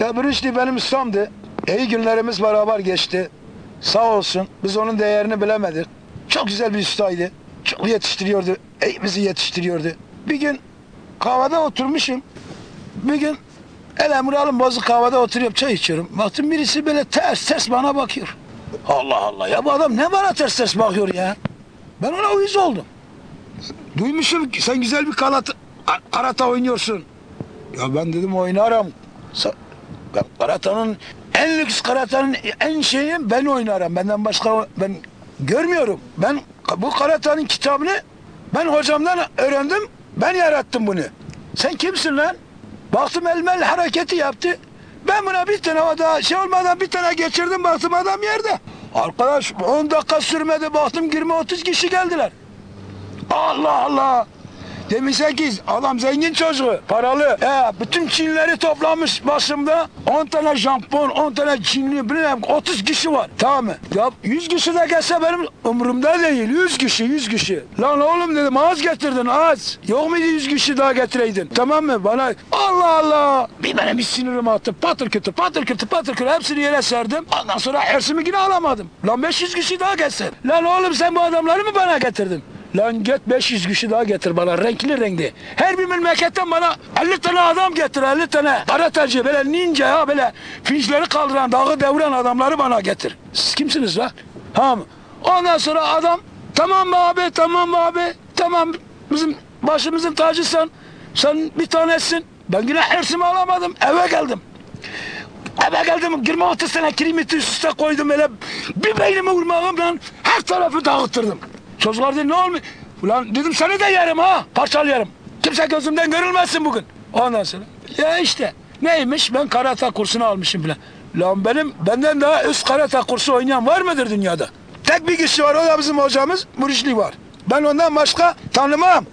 Ya Brüşli benim ustamdı. İyi günlerimiz beraber geçti. Sağ olsun. Biz onun değerini bilemedik. Çok güzel bir ustaydı. Çok yetiştiriyordu. İyi bizi yetiştiriyordu. Bir gün kahvede oturmuşum. Bir gün el emralım bozuk kahvede oturuyorum çay içiyorum. Baktım birisi böyle ters ters bana bakıyor. Allah Allah ya bu adam ne bana ters ters bakıyor ya. Ben ona uyuz oldum. Duymuşum ki sen güzel bir kanat, a- karata oynuyorsun. Ya ben dedim oynarım. Sa- karatanın en lüks karatanın en şeyi ben oynarım. Benden başka ben görmüyorum. Ben bu karatanın kitabını ben hocamdan öğrendim. Ben yarattım bunu. Sen kimsin lan? Baktım elmel hareketi yaptı. Ben buna bir tane o da şey olmadan bir tane geçirdim baktım adam yerde. Arkadaş 10 dakika sürmedi baktım 20-30 kişi geldiler. Allah Allah. Demişler ki adam zengin çocuğu, paralı. E, bütün Çinleri toplamış başımda. 10 tane jampon, 10 tane Çinli, bilmem 30 kişi var. Tamam mı? Ya 100 kişi de gelse benim umurumda değil. 100 kişi, 100 kişi. Lan oğlum dedim az getirdin az. Yok muydu 100 kişi daha getireydin? Tamam mı? Bana Allah Allah. Bir benim bir sinirim attı. Patır kütür, patır kütür, patır kütür. Hepsini yere serdim. Ondan sonra hersimi yine alamadım. Lan 500 kişi daha gelse. Lan oğlum sen bu adamları mı bana getirdin? Lan git 500 kişi daha getir bana renkli renkli. Her bir memleketten bana 50 tane adam getir 50 tane. Karateci böyle ninja ya böyle finçleri kaldıran dağı deviren adamları bana getir. Siz kimsiniz lan? Tamam. Ondan sonra adam tamam abi tamam abi tamam bizim başımızın tacısan sen bir tanesin. Ben yine hersimi alamadım eve geldim. Eve geldim 20-30 sene kirimiti üst üste koydum öyle bir beynime vurmağımla her tarafı dağıttırdım. Çocuklar dedi ne olmuş? Ulan dedim seni de yerim ha parçalarım. Kimse gözümden görülmesin bugün. Ondan sonra ya işte neymiş ben karate kursunu almışım bile. Lan benim benden daha üst karate kursu oynayan var mıdır dünyada? Tek bir kişi var o da bizim hocamız Murişli var. Ben ondan başka tanımam.